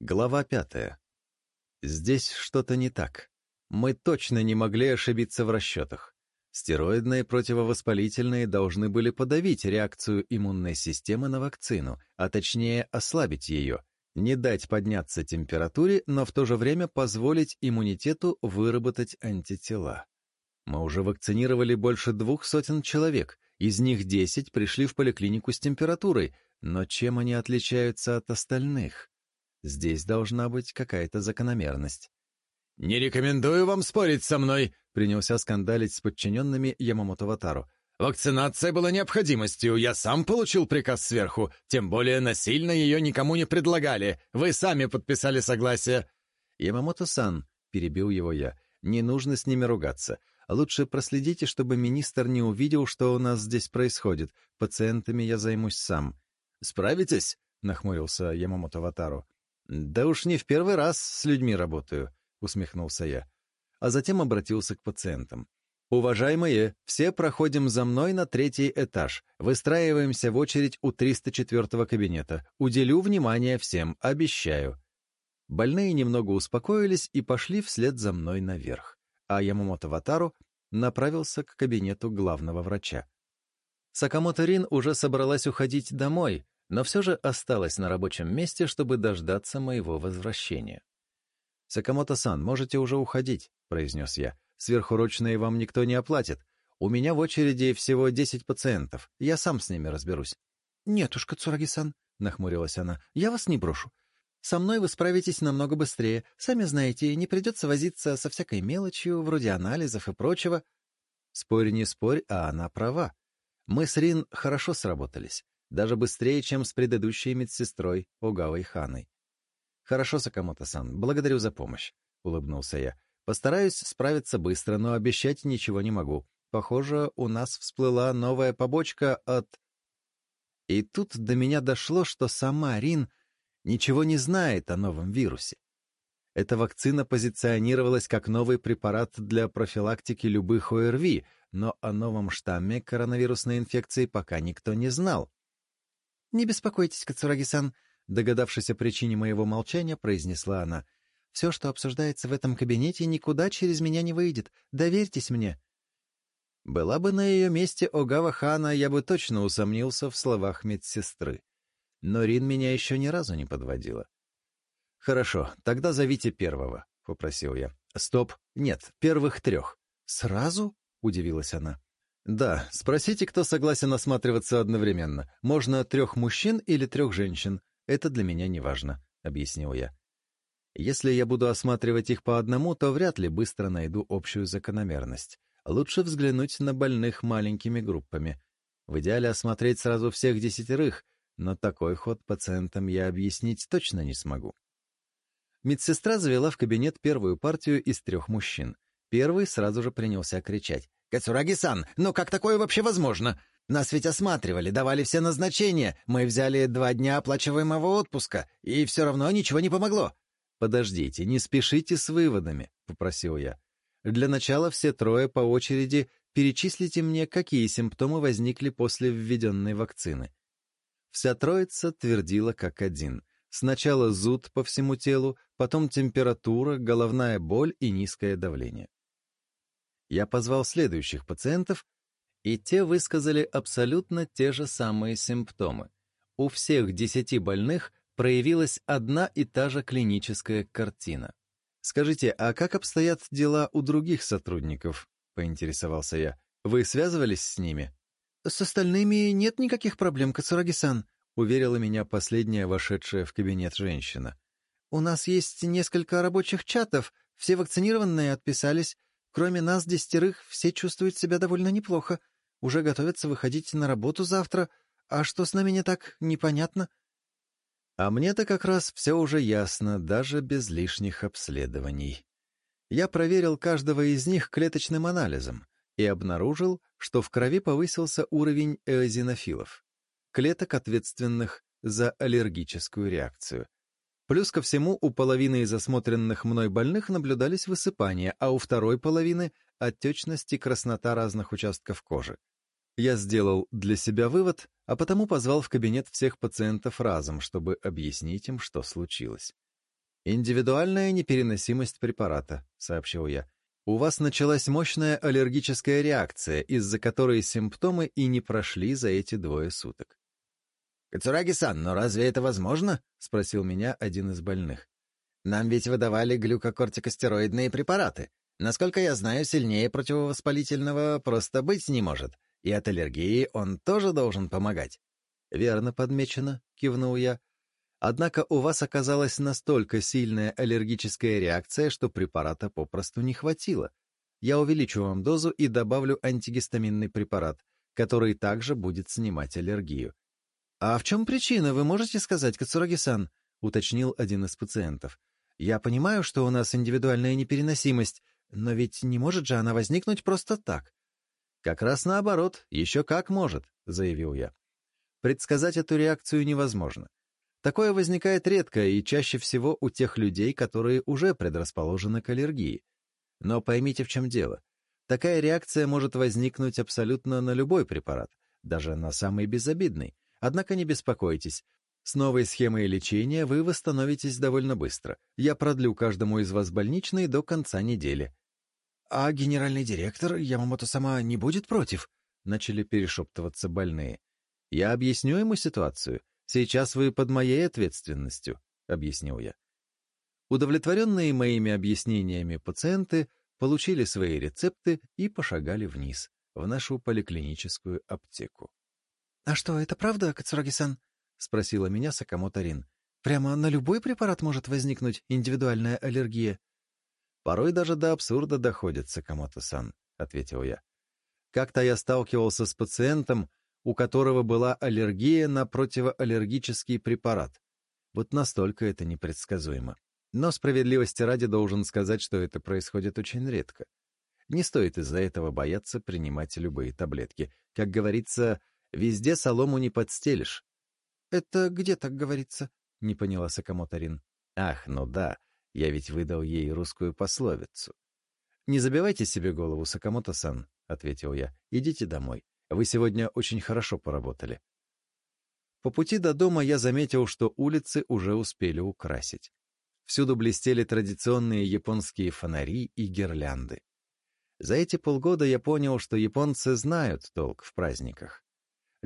Глава пятая. Здесь что-то не так. Мы точно не могли ошибиться в расчетах. Стероидные противовоспалительные должны были подавить реакцию иммунной системы на вакцину, а точнее ослабить ее, не дать подняться температуре, но в то же время позволить иммунитету выработать антитела. Мы уже вакцинировали больше двух сотен человек, из них 10 пришли в поликлинику с температурой, но чем они отличаются от остальных? Здесь должна быть какая-то закономерность. «Не рекомендую вам спорить со мной», — принялся скандалить с подчиненными Ямамото Ватару. «Вакцинация была необходимостью, я сам получил приказ сверху, тем более насильно ее никому не предлагали, вы сами подписали согласие». «Ямамото-сан», — перебил его я, — «не нужно с ними ругаться. Лучше проследите, чтобы министр не увидел, что у нас здесь происходит. Пациентами я займусь сам». «Справитесь?» — нахмурился Ямамото Ватару. «Да уж не в первый раз с людьми работаю», — усмехнулся я, а затем обратился к пациентам. «Уважаемые, все проходим за мной на третий этаж, выстраиваемся в очередь у 304-го кабинета, уделю внимание всем, обещаю». Больные немного успокоились и пошли вслед за мной наверх, а Ямамото Ватару направился к кабинету главного врача. Сакамото Рин уже собралась уходить домой, но все же осталась на рабочем месте, чтобы дождаться моего возвращения. «Сакамото-сан, можете уже уходить», — произнес я. «Сверхурочные вам никто не оплатит. У меня в очереди всего десять пациентов. Я сам с ними разберусь». «Нет уж, Кацураги-сан», — нахмурилась она, — «я вас не брошу. Со мной вы справитесь намного быстрее. Сами знаете, не придется возиться со всякой мелочью, вроде анализов и прочего». Спорь не спорь, а она права. Мы с Рин хорошо сработались. Даже быстрее, чем с предыдущей медсестрой Огавой Ханой. «Хорошо, Сакамото-сан, благодарю за помощь», — улыбнулся я. «Постараюсь справиться быстро, но обещать ничего не могу. Похоже, у нас всплыла новая побочка от...» И тут до меня дошло, что сама Рин ничего не знает о новом вирусе. Эта вакцина позиционировалась как новый препарат для профилактики любых ОРВИ, но о новом штамме коронавирусной инфекции пока никто не знал. «Не беспокойтесь, Кацураги-сан», — догадавшись о причине моего молчания, произнесла она. «Все, что обсуждается в этом кабинете, никуда через меня не выйдет. Доверьтесь мне». Была бы на ее месте Огава Хана, я бы точно усомнился в словах медсестры. Но Рин меня еще ни разу не подводила. «Хорошо, тогда зовите первого», — попросил я. «Стоп, нет, первых трех». «Сразу?» — удивилась она. Да, спросите, кто согласен осматриваться одновременно. Можно трех мужчин или трех женщин. Это для меня не важно, объяснил я. Если я буду осматривать их по одному, то вряд ли быстро найду общую закономерность. Лучше взглянуть на больных маленькими группами. В идеале осмотреть сразу всех десятерых, но такой ход пациентам я объяснить точно не смогу. Медсестра завела в кабинет первую партию из трех мужчин. Первый сразу же принялся кричать. «Кацураги-сан, но как такое вообще возможно? Нас ведь осматривали, давали все назначения, мы взяли два дня оплачиваемого отпуска, и все равно ничего не помогло». «Подождите, не спешите с выводами», — попросил я. «Для начала все трое по очереди перечислите мне, какие симптомы возникли после введенной вакцины». Вся троица твердила как один. Сначала зуд по всему телу, потом температура, головная боль и низкое давление. Я позвал следующих пациентов, и те высказали абсолютно те же самые симптомы. У всех 10 больных проявилась одна и та же клиническая картина. «Скажите, а как обстоят дела у других сотрудников?» — поинтересовался я. «Вы связывались с ними?» «С остальными нет никаких проблем, Кацураги-сан», — уверила меня последняя вошедшая в кабинет женщина. «У нас есть несколько рабочих чатов, все вакцинированные отписались, Кроме нас, десятерых, все чувствуют себя довольно неплохо. Уже готовятся выходить на работу завтра. А что с нами не так, непонятно. А мне-то как раз все уже ясно, даже без лишних обследований. Я проверил каждого из них клеточным анализом и обнаружил, что в крови повысился уровень эозинофилов, клеток, ответственных за аллергическую реакцию, Плюс ко всему, у половины из осмотренных мной больных наблюдались высыпания, а у второй половины — отечность и краснота разных участков кожи. Я сделал для себя вывод, а потому позвал в кабинет всех пациентов разом, чтобы объяснить им, что случилось. «Индивидуальная непереносимость препарата», — сообщил я. «У вас началась мощная аллергическая реакция, из-за которой симптомы и не прошли за эти двое суток. «Кацураги-сан, но разве это возможно?» — спросил меня один из больных. «Нам ведь выдавали глюкокортикостероидные препараты. Насколько я знаю, сильнее противовоспалительного просто быть не может. И от аллергии он тоже должен помогать». «Верно подмечено», — кивнул я. «Однако у вас оказалась настолько сильная аллергическая реакция, что препарата попросту не хватило. Я увеличу вам дозу и добавлю антигистаминный препарат, который также будет снимать аллергию. «А в чем причина, вы можете сказать, Кацураги-сан?» — уточнил один из пациентов. «Я понимаю, что у нас индивидуальная непереносимость, но ведь не может же она возникнуть просто так». «Как раз наоборот, еще как может», — заявил я. Предсказать эту реакцию невозможно. Такое возникает редко и чаще всего у тех людей, которые уже предрасположены к аллергии. Но поймите, в чем дело. Такая реакция может возникнуть абсолютно на любой препарат, даже на самый безобидный — Однако не беспокойтесь. С новой схемой лечения вы восстановитесь довольно быстро. Я продлю каждому из вас больничный до конца недели. «А генеральный директор Ямамото сама не будет против?» — начали перешептываться больные. «Я объясню ему ситуацию. Сейчас вы под моей ответственностью», — объяснил я. Удовлетворенные моими объяснениями пациенты получили свои рецепты и пошагали вниз, в нашу поликлиническую аптеку. «А что, это правда, Кацураги-сан?» — спросила меня Сакамото Рин. «Прямо на любой препарат может возникнуть индивидуальная аллергия?» «Порой даже до абсурда доходит, Сакамото-сан», — ответил я. «Как-то я сталкивался с пациентом, у которого была аллергия на противоаллергический препарат. Вот настолько это непредсказуемо. Но справедливости ради должен сказать, что это происходит очень редко. Не стоит из-за этого бояться принимать любые таблетки. Как говорится, Везде солому не подстелишь. «Это где так говорится?» — не поняла Сакамотарин. «Ах, ну да, я ведь выдал ей русскую пословицу». «Не забивайте себе голову, Сакамото-сан», — ответил я. «Идите домой. Вы сегодня очень хорошо поработали». По пути до дома я заметил, что улицы уже успели украсить. Всюду блестели традиционные японские фонари и гирлянды. За эти полгода я понял, что японцы знают толк в праздниках.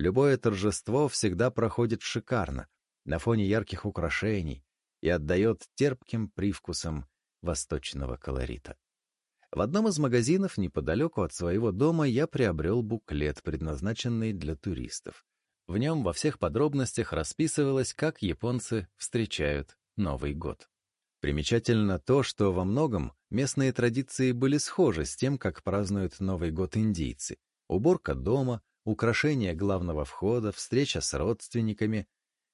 Любое торжество всегда проходит шикарно, на фоне ярких украшений и отдает терпким привкусом восточного колорита. В одном из магазинов неподалеку от своего дома я приобрел буклет, предназначенный для туристов. В нем во всех подробностях расписывалось, как японцы встречают Новый год. Примечательно то, что во многом местные традиции были схожи с тем, как празднуют Новый год индийцы. Уборка дома, украшение главного входа, встреча с родственниками.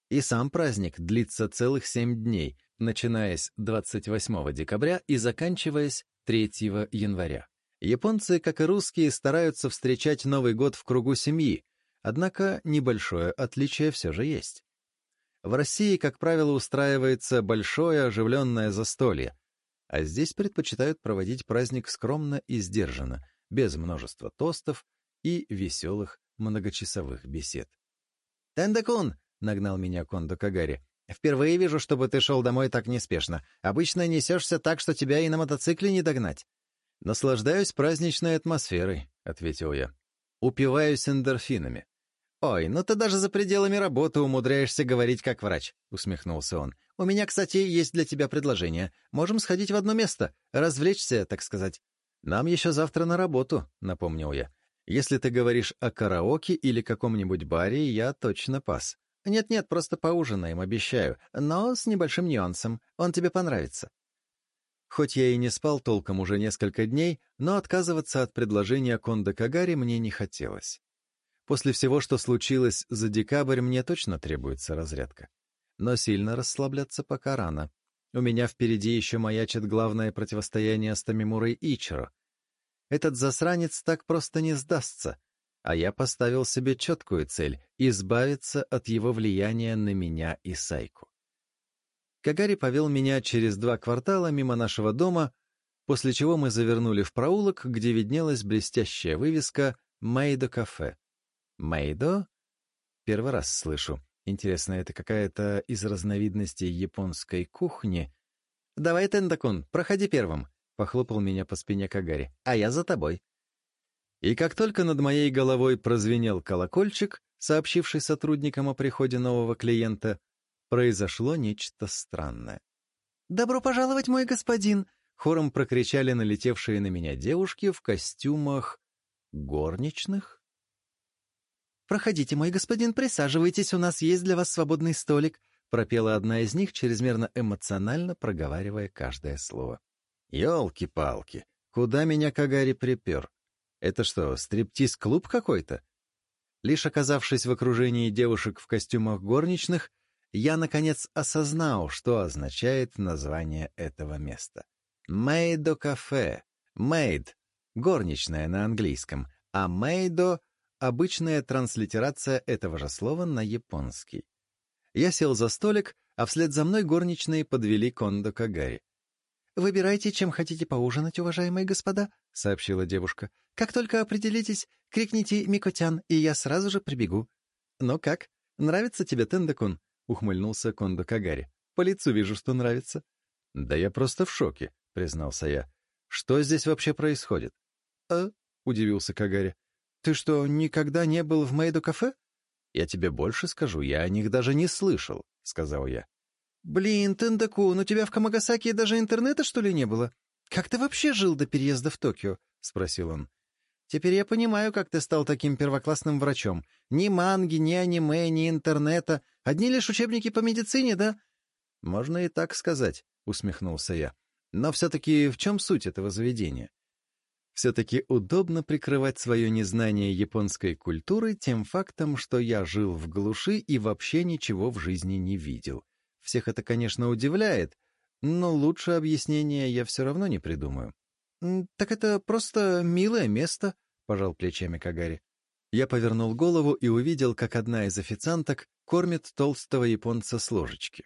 И сам праздник длится целых семь дней, начинаясь 28 декабря и заканчиваясь 3 января. Японцы, как и русские, стараются встречать Новый год в кругу семьи, однако небольшое отличие все же есть. В России, как правило, устраивается большое оживленное застолье, а здесь предпочитают проводить праздник скромно и сдержанно, без множества тостов, и веселых многочасовых бесед. «Тендакун!» — нагнал меня Кондо Кагари. «Впервые вижу, чтобы ты шел домой так неспешно. Обычно несешься так, что тебя и на мотоцикле не догнать». «Наслаждаюсь праздничной атмосферой», — ответил я. «Упиваюсь эндорфинами». «Ой, ну ты даже за пределами работы умудряешься говорить как врач», — усмехнулся он. «У меня, кстати, есть для тебя предложение. Можем сходить в одно место, развлечься, так сказать». «Нам еще завтра на работу», — напомнил я. Если ты говоришь о караоке или каком-нибудь баре, я точно пас. Нет-нет, просто поужинаем, обещаю, но с небольшим нюансом. Он тебе понравится. Хоть я и не спал толком уже несколько дней, но отказываться от предложения Кондо Кагари мне не хотелось. После всего, что случилось за декабрь, мне точно требуется разрядка. Но сильно расслабляться пока рано. У меня впереди еще маячит главное противостояние с Тамимурой Ичиро, этот засранец так просто не сдастся. А я поставил себе четкую цель — избавиться от его влияния на меня и Сайку. Кагари повел меня через два квартала мимо нашего дома, после чего мы завернули в проулок, где виднелась блестящая вывеска «Мэйдо кафе». «Мэйдо?» Первый раз слышу. Интересно, это какая-то из разновидностей японской кухни? «Давай, Тендакун, проходи первым», — похлопал меня по спине Кагари. «А я за тобой». И как только над моей головой прозвенел колокольчик, сообщивший сотрудникам о приходе нового клиента, произошло нечто странное. «Добро пожаловать, мой господин!» — хором прокричали налетевшие на меня девушки в костюмах горничных. «Проходите, мой господин, присаживайтесь, у нас есть для вас свободный столик», — пропела одна из них, чрезмерно эмоционально проговаривая каждое слово. Ёлки-палки, куда меня Кагари припер? Это что, стриптиз-клуб какой-то? Лишь оказавшись в окружении девушек в костюмах горничных, я, наконец, осознал, что означает название этого места. «Мейдо кафе». «Мейд» — горничная на английском, а «мейдо» — обычная транслитерация этого же слова на японский. Я сел за столик, а вслед за мной горничные подвели Кондо Кагари. «Выбирайте, чем хотите поужинать, уважаемые господа», — сообщила девушка. «Как только определитесь, крикните «Микотян», и я сразу же прибегу». «Ну как? Нравится тебе Тендекун?» — ухмыльнулся Кондо Кагари. «По лицу вижу, что нравится». «Да я просто в шоке», — признался я. «Что здесь вообще происходит?» «А?» — удивился Кагари. «Ты что, никогда не был в Мэйду кафе? «Я тебе больше скажу, я о них даже не слышал», — сказал я. «Блин, Тендаку, у тебя в Камагасаке даже интернета, что ли, не было? Как ты вообще жил до переезда в Токио?» — спросил он. «Теперь я понимаю, как ты стал таким первоклассным врачом. Ни манги, ни аниме, ни интернета. Одни лишь учебники по медицине, да?» «Можно и так сказать», — усмехнулся я. «Но все-таки в чем суть этого заведения?» Все-таки удобно прикрывать свое незнание японской культуры тем фактом, что я жил в глуши и вообще ничего в жизни не видел. Всех это, конечно, удивляет, но лучше объяснения я все равно не придумаю. «Так это просто милое место», — пожал плечами Кагари. Я повернул голову и увидел, как одна из официанток кормит толстого японца с ложечки.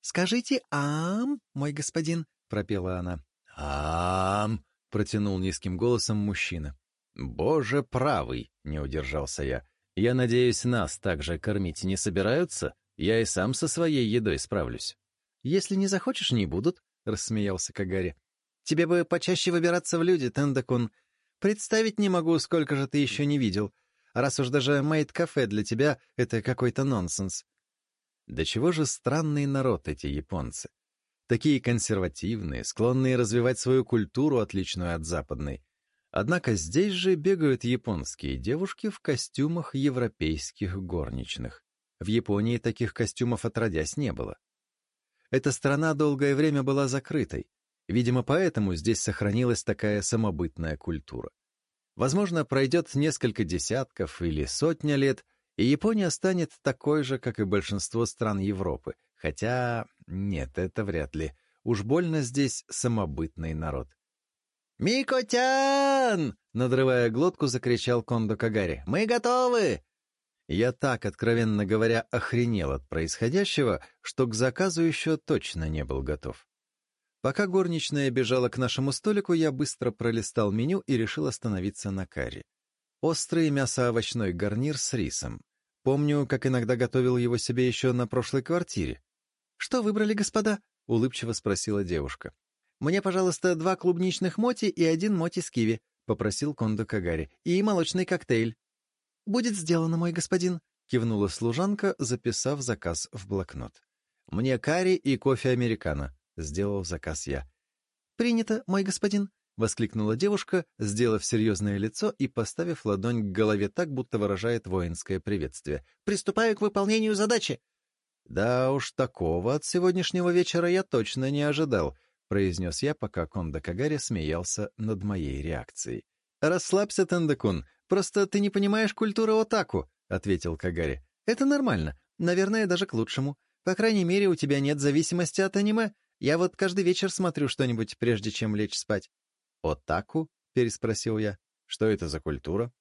«Скажите «ам», мой господин», — пропела она. «Ам», — протянул низким голосом мужчина. «Боже правый!» — не удержался я. «Я надеюсь, нас также кормить не собираются?» Я и сам со своей едой справлюсь. Если не захочешь, не будут, — рассмеялся Кагари. Тебе бы почаще выбираться в люди, Тендакун. Представить не могу, сколько же ты еще не видел. Раз уж даже мейд-кафе для тебя — это какой-то нонсенс. Да чего же странный народ эти японцы. Такие консервативные, склонные развивать свою культуру, отличную от западной. Однако здесь же бегают японские девушки в костюмах европейских горничных. В Японии таких костюмов отродясь не было. Эта страна долгое время была закрытой, видимо, поэтому здесь сохранилась такая самобытная культура. Возможно, пройдет несколько десятков или сотня лет, и Япония станет такой же, как и большинство стран Европы, хотя нет, это вряд ли. Уж больно здесь самобытный народ. «Микотян!» — надрывая глотку, закричал Кондо Кагари. «Мы готовы! Я так, откровенно говоря, охренел от происходящего, что к заказу еще точно не был готов. Пока горничная бежала к нашему столику, я быстро пролистал меню и решил остановиться на карри. Острый мясо-овощной гарнир с рисом. Помню, как иногда готовил его себе еще на прошлой квартире. «Что выбрали, господа?» — улыбчиво спросила девушка. «Мне, пожалуйста, два клубничных моти и один моти с киви», — попросил Кондо Кагари. «И молочный коктейль». «Будет сделано, мой господин», — кивнула служанка, записав заказ в блокнот. «Мне карри и кофе американо», — сделал заказ я. «Принято, мой господин», — воскликнула девушка, сделав серьезное лицо и поставив ладонь к голове так, будто выражает воинское приветствие. «Приступаю к выполнению задачи!» «Да уж, такого от сегодняшнего вечера я точно не ожидал», — произнес я, пока Кондо Кагари смеялся над моей реакцией. «Расслабься, Тендекун, Просто ты не понимаешь культуры отаку», — ответил Кагари. «Это нормально. Наверное, даже к лучшему. По крайней мере, у тебя нет зависимости от аниме. Я вот каждый вечер смотрю что-нибудь, прежде чем лечь спать». «Отаку?» — переспросил я. «Что это за культура?»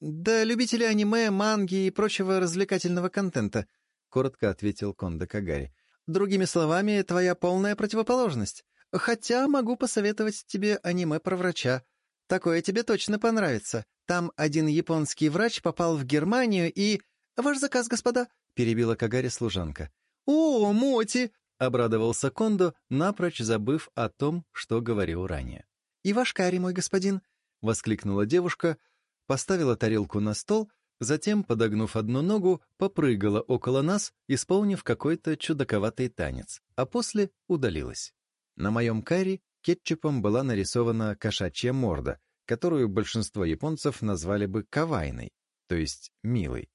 «Да любители аниме, манги и прочего развлекательного контента», — коротко ответил Кондо Кагари. «Другими словами, твоя полная противоположность. Хотя могу посоветовать тебе аниме про врача. Такое тебе точно понравится. Там один японский врач попал в Германию и... Ваш заказ, господа!» — перебила Кагари служанка. «О, Моти!» — обрадовался Кондо, напрочь забыв о том, что говорил ранее. «И ваш карри, мой господин!» — воскликнула девушка, поставила тарелку на стол, затем, подогнув одну ногу, попрыгала около нас, исполнив какой-то чудаковатый танец, а после удалилась. На моем карри кетчупом была нарисована кошачья морда, которую большинство японцев назвали бы кавайной, то есть милой.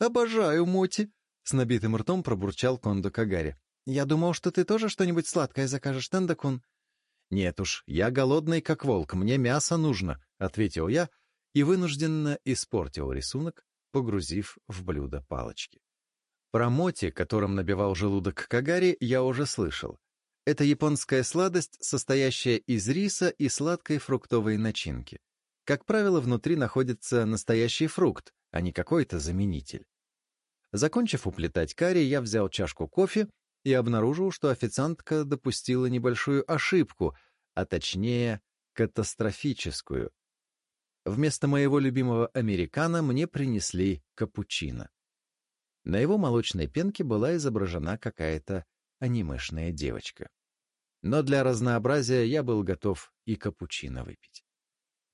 «Обожаю моти!» — с набитым ртом пробурчал Кондо Кагари. «Я думал, что ты тоже что-нибудь сладкое закажешь, Тендакун». «Нет уж, я голодный, как волк, мне мясо нужно», — ответил я и вынужденно испортил рисунок, погрузив в блюдо палочки. Про моти, которым набивал желудок Кагари, я уже слышал, это японская сладость, состоящая из риса и сладкой фруктовой начинки. Как правило, внутри находится настоящий фрукт, а не какой-то заменитель. Закончив уплетать карри, я взял чашку кофе и обнаружил, что официантка допустила небольшую ошибку, а точнее, катастрофическую. Вместо моего любимого американо мне принесли капучино. На его молочной пенке была изображена какая-то анимешная девочка. Но для разнообразия я был готов и капучино выпить.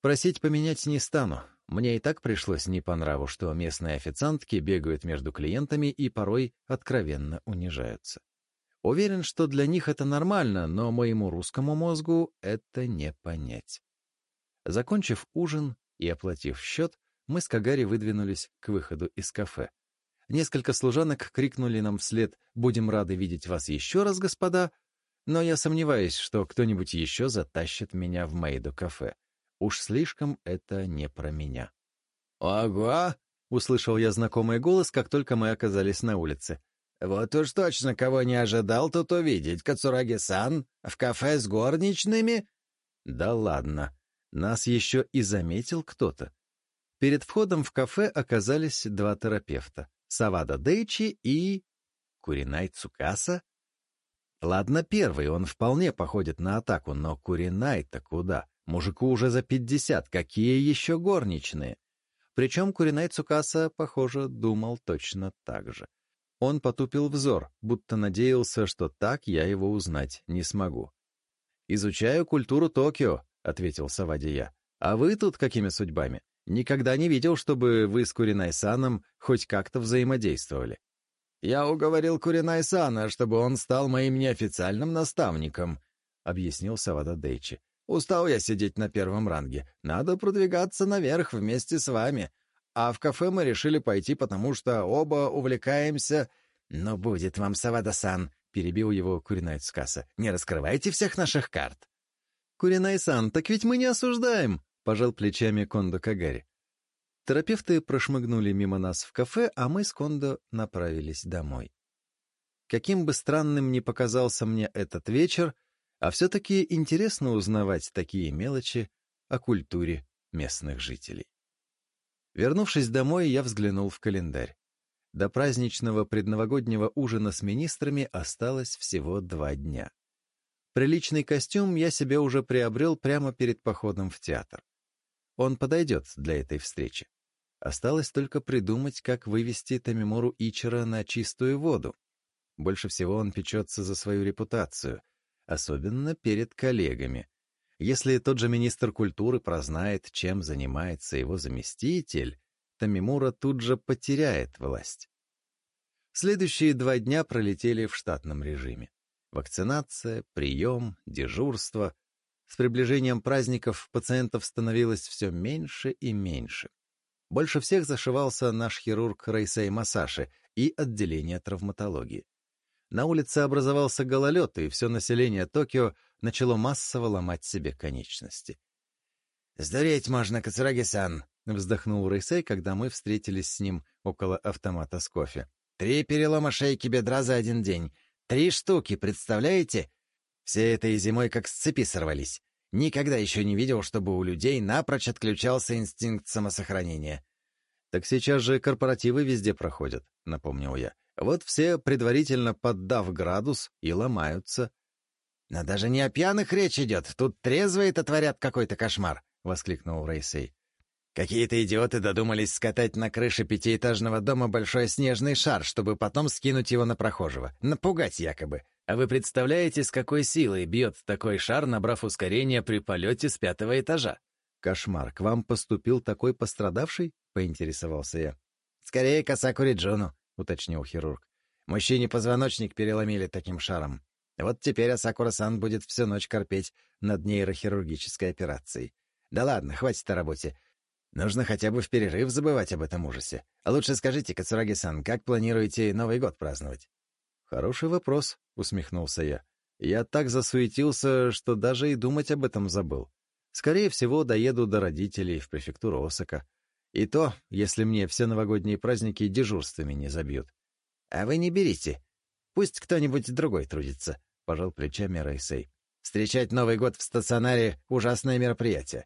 Просить поменять не стану. Мне и так пришлось не по нраву, что местные официантки бегают между клиентами и порой откровенно унижаются. Уверен, что для них это нормально, но моему русскому мозгу это не понять. Закончив ужин и оплатив счет, мы с Кагари выдвинулись к выходу из кафе. Несколько служанок крикнули нам вслед «Будем рады видеть вас еще раз, господа», но я сомневаюсь, что кто-нибудь еще затащит меня в Мейду-кафе. Уж слишком это не про меня. «Ага!» — услышал я знакомый голос, как только мы оказались на улице. «Вот уж точно, кого не ожидал тут увидеть, Кацураги-сан, в кафе с горничными!» «Да ладно! Нас еще и заметил кто-то!» Перед входом в кафе оказались два терапевта — Савада Дэйчи и... Куринай Цукаса? Ладно, первый, он вполне походит на атаку, но Куринай-то куда? Мужику уже за пятьдесят, какие еще горничные? Причем Куринай Цукаса, похоже, думал точно так же. Он потупил взор, будто надеялся, что так я его узнать не смогу. «Изучаю культуру Токио», — ответил Савадия. «А вы тут какими судьбами? Никогда не видел, чтобы вы с Куринай-саном хоть как-то взаимодействовали». «Я уговорил Куринайсана, чтобы он стал моим неофициальным наставником», — объяснил Савада Дейчи. «Устал я сидеть на первом ранге. Надо продвигаться наверх вместе с вами. А в кафе мы решили пойти, потому что оба увлекаемся...» «Но будет вам, Савада-сан», — перебил его Куринай «Не раскрывайте всех наших карт». «Куринайсан, так ведь мы не осуждаем», — пожал плечами Кондо Кагари. Терапевты прошмыгнули мимо нас в кафе, а мы с Кондо направились домой. Каким бы странным ни показался мне этот вечер, а все-таки интересно узнавать такие мелочи о культуре местных жителей. Вернувшись домой, я взглянул в календарь. До праздничного предновогоднего ужина с министрами осталось всего два дня. Приличный костюм я себе уже приобрел прямо перед походом в театр. Он подойдет для этой встречи. Осталось только придумать, как вывести Тамимору Ичера на чистую воду. Больше всего он печется за свою репутацию, особенно перед коллегами. Если тот же министр культуры прознает, чем занимается его заместитель, Тамимура тут же потеряет власть. Следующие два дня пролетели в штатном режиме. Вакцинация, прием, дежурство, с приближением праздников пациентов становилось все меньше и меньше. Больше всех зашивался наш хирург Рейсей Масаши и отделение травматологии. На улице образовался гололед, и все население Токио начало массово ломать себе конечности. «Сдуреть можно, Кацураги-сан!» — вздохнул Рейсей, когда мы встретились с ним около автомата с кофе. «Три перелома шейки бедра за один день. Три штуки, представляете? Все этой зимой как с цепи сорвались. Никогда еще не видел, чтобы у людей напрочь отключался инстинкт самосохранения. «Так сейчас же корпоративы везде проходят», — напомнил я. «Вот все, предварительно поддав градус, и ломаются». «Но даже не о пьяных речь идет, тут трезвые-то творят какой-то кошмар», — воскликнул Рейсей. «Какие-то идиоты додумались скатать на крыше пятиэтажного дома большой снежный шар, чтобы потом скинуть его на прохожего, напугать якобы. А вы представляете, с какой силой бьет такой шар, набрав ускорение при полете с пятого этажа? «Кошмар, к вам поступил такой пострадавший?» — поинтересовался я. «Скорее Касаку Джону, — уточнил хирург. «Мужчине позвоночник переломили таким шаром. Вот теперь Асакура-сан будет всю ночь корпеть над нейрохирургической операцией. Да ладно, хватит о работе. Нужно хотя бы в перерыв забывать об этом ужасе. А лучше скажите, Кацураги-сан, как планируете Новый год праздновать?» «Хороший вопрос», — усмехнулся я. «Я так засуетился, что даже и думать об этом забыл. Скорее всего, доеду до родителей в префектуру Осака. И то, если мне все новогодние праздники дежурствами не забьют. А вы не берите. Пусть кто-нибудь другой трудится», — пожал плечами Райсей. «Встречать Новый год в стационаре — ужасное мероприятие.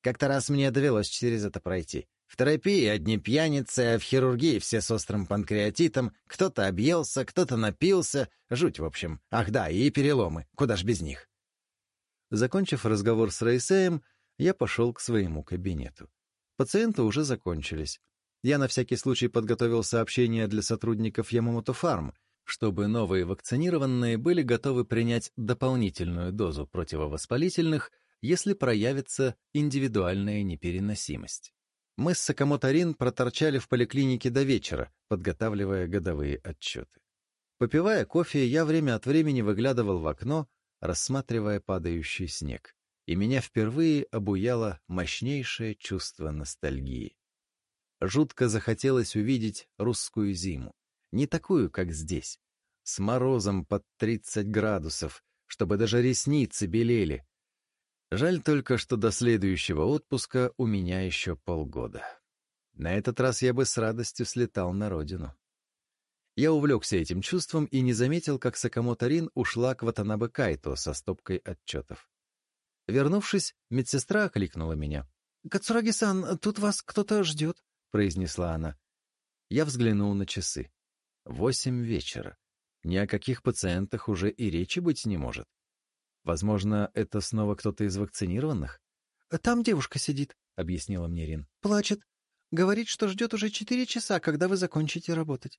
Как-то раз мне довелось через это пройти. В терапии одни пьяницы, а в хирургии все с острым панкреатитом. Кто-то объелся, кто-то напился. Жуть, в общем. Ах да, и переломы. Куда ж без них. Закончив разговор с Рейсеем, я пошел к своему кабинету. Пациенты уже закончились. Я на всякий случай подготовил сообщение для сотрудников Ямамото Фарм, чтобы новые вакцинированные были готовы принять дополнительную дозу противовоспалительных, если проявится индивидуальная непереносимость. Мы с Сакамотарин проторчали в поликлинике до вечера, подготавливая годовые отчеты. Попивая кофе, я время от времени выглядывал в окно, рассматривая падающий снег, и меня впервые обуяло мощнейшее чувство ностальгии. Жутко захотелось увидеть русскую зиму, не такую, как здесь, с морозом под 30 градусов, чтобы даже ресницы белели, Жаль только, что до следующего отпуска у меня еще полгода. На этот раз я бы с радостью слетал на родину. Я увлекся этим чувством и не заметил, как Сакамото Рин ушла к Ватанабе Кайто со стопкой отчетов. Вернувшись, медсестра окликнула меня. «Кацураги-сан, тут вас кто-то ждет», — произнесла она. Я взглянул на часы. Восемь вечера. Ни о каких пациентах уже и речи быть не может. Возможно, это снова кто-то из вакцинированных? А «Там девушка сидит», — объяснила мне Рин. «Плачет. Говорит, что ждет уже четыре часа, когда вы закончите работать».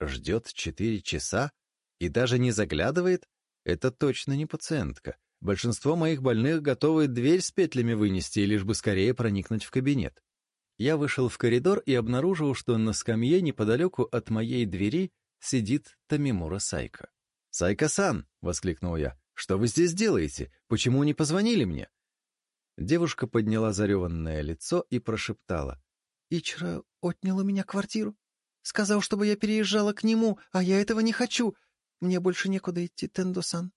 «Ждет четыре часа? И даже не заглядывает? Это точно не пациентка. Большинство моих больных готовы дверь с петлями вынести, лишь бы скорее проникнуть в кабинет». Я вышел в коридор и обнаружил, что на скамье неподалеку от моей двери сидит Тамимура Сайка. «Сайка-сан!» — воскликнул я. Что вы здесь делаете? Почему не позвонили мне?» Девушка подняла зареванное лицо и прошептала. «Ичра отнял у меня квартиру. Сказал, чтобы я переезжала к нему, а я этого не хочу. Мне больше некуда идти, Тендо-сан».